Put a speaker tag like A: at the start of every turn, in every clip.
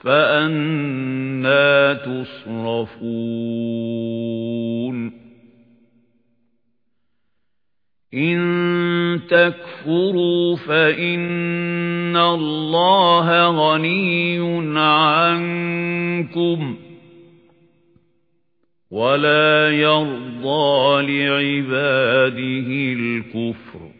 A: فَأَنَّى تُصْرَفُونَ إِن تَكْفُرُوا فَإِنَّ اللَّهَ غَنِيٌّ عَنكُمْ وَلَا يَرْضَى لِعِبَادِهِ الْكُفْرَ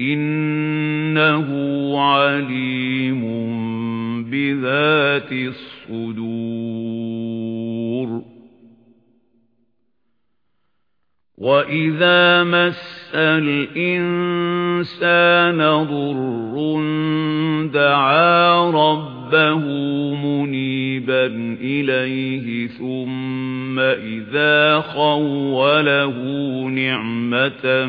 A: إِنَّهُ عَلِيمٌ بِذَاتِ الصُّدُورِ. وَإِذَا مَسَّ الْإِنسَانَ ضُرٌّ دَعَا رَبَّهُ مُنِيبًا إِلَيْهِ ثُمَّ إِذَا خَوَّلَهُ نِعْمَةً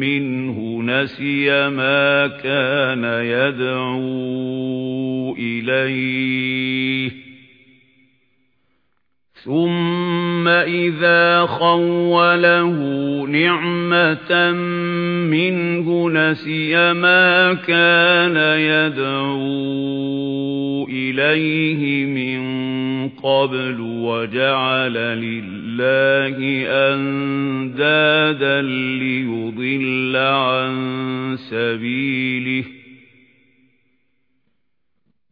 A: مِنْهُ نَسِيَ مَا كَانَ يَدْعُو إِلَيْهِ ثُمَّ إِذَا خَوَّلَهُ نِعْمَةً مِنْهُ نَسِيَ مَا كَانَ يَدْعُو إِلَيْهِ مِنْ قَبْلُ وَجَعَلَ لِلَّهِ أَنْدَادًا لِيُضِلَّ عَنْ سَبِيلِهِ.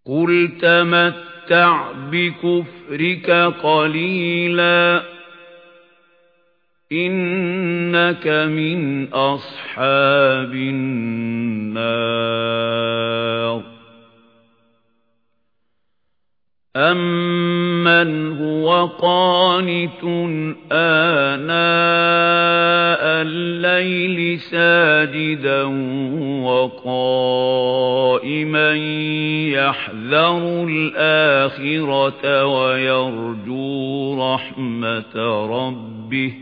A: قُلْ تَمَتَّعْ تَمَتَّعْ بِكُفْرِكَ قَلِيلًا. إِنَّكَ مِنْ أَصْحَابِ النَّارِ. أَمَّنْ هُوَ قَانِتٌ آنَاءَ اللَّيْلِ سَاجِدًا وَقَائِمًا يَحْذَرُ الْآخِرَةَ وَيَرْجُو رَحْمَةَ رَبِّهِ.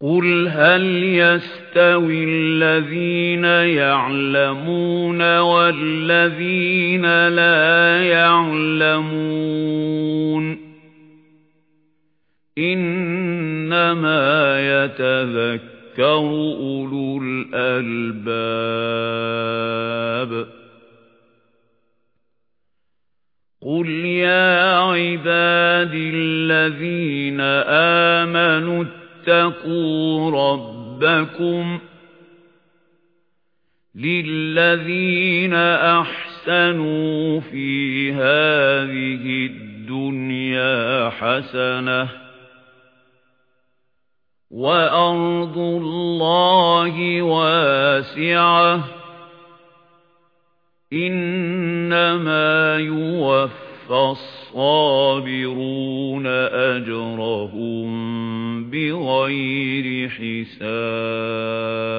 A: قُلْ هَلْ يَسْتَوِي الَّذِينَ يَعْلَمُونَ وَالَّذِينَ لَا يَعْلَمُونَ؟ إِنَّمَا يَتَذَكَّرُ أُولُو الْأَلْبَابِ. قُلْ يَا عِبَادِي الَّذِينَ آمَنُوا اتَّقُوا رَبَّكُمْ لِلَّذِينَ أَحْسَنُوا فِي هَذِهِ الدُّنْيَا حَسَنَةٌ وَأَرْضُ اللَّهِ وَاسِعَةٌ. إِنَّمَا يُوَفَّى الصَّابِرُونَ أَجْرَهُم بِغَيْرِ حِسَابٍ.